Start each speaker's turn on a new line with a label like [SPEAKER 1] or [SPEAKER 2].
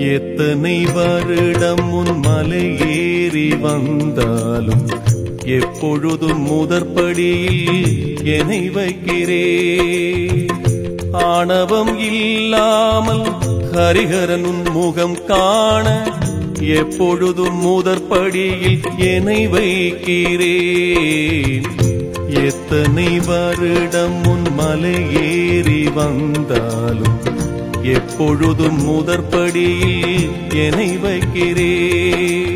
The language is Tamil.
[SPEAKER 1] எத்தனை வருடம் முன் மலை ஏறி வந்தாலும் எப்பொழுதும் முதற்படியில் என்னை வைக்கிறே. ஆணவம் இல்லாமல் ஹரிஹரன் முகம் காண எப்பொழுதும் முதற்படியில் என்னை வைக்கிறேன். எத்தனை வருடம் முன் மலை ஏறி வந்தாலும் எப்பொழுதும் முதற்படியில் என்னை வைக்கிறேன்